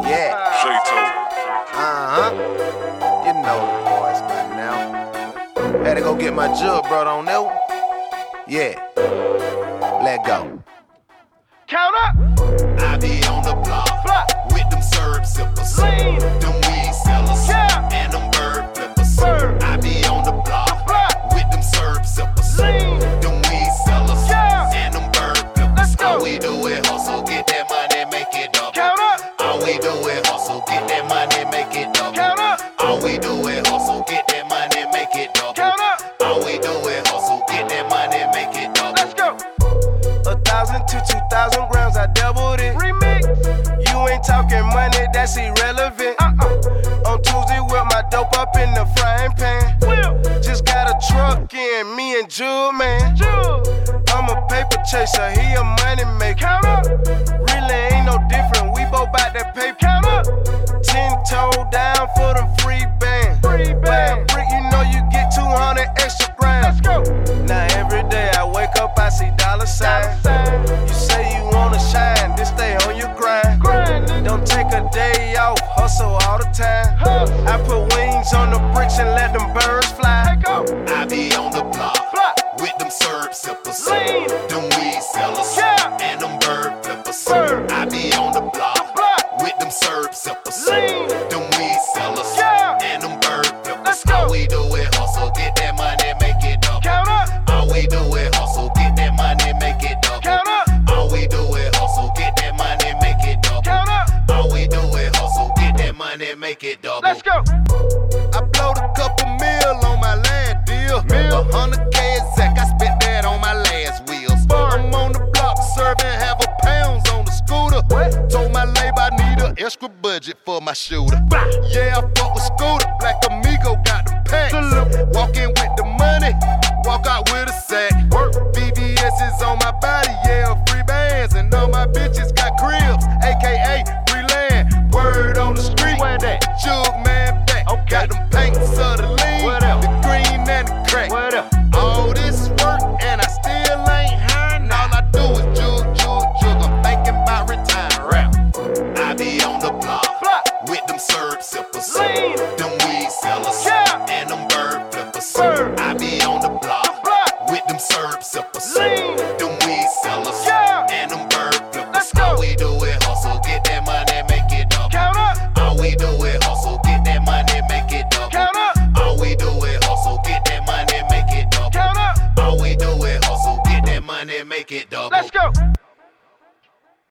Yeah. Shay told. Uh huh. You know the boys by now. Had to go get my jug, bro. Don't know. Yeah. Let go. Count up. Thousand grams, I doubled it. Remix. You ain't talking money, that's irrelevant. Uh-uh. On Tuesday, with my dope up in the frying pan. Will. Just got a truck in, me and Jewel, man. Jewel. I'm a paper chaser, he a money maker. Count up. Really ain't no different, we both bout that paper. Syrup sippers, Lean. them weed sellers, Yeah. and them bird flippers. Bird. I be on the block with them syrup sippers, Lean. them weed sellers, Yeah. and them bird flippers. Let's go. All we do is hustle, get that money, make it double. Count up. All we do is hustle, get that money, make it double. Count up. All we do is hustle, get that money, make it double. Count up. All we do is hustle, get that money, make it double. Let's go. extra budget for my shooter. Yeah, I fuck with Scooter, Black Amigo got the pack. Walk in with the money, walk out with a sack. Work. VVS is on my body, yeah, free bands. And all my bitches got cribs, aka free land. Word on the street, where that? Jug man back. Okay. Got them paints of the lean, the green and the crack. What up? sellers. Them weed sellers. Yeah. And them bird flippers. Bird. I be on the block. With them syrup sippers. Lean. Them weed sellers. Yeah. And them bird flippers. Let's go. All we do is hustle. Get that money, make it double. Count up. All we do is hustle. Get that money, make it double. Count up. All we do is hustle. Get that money, make it double. Count up. All we do is hustle. Get that money, make it double. Let's go.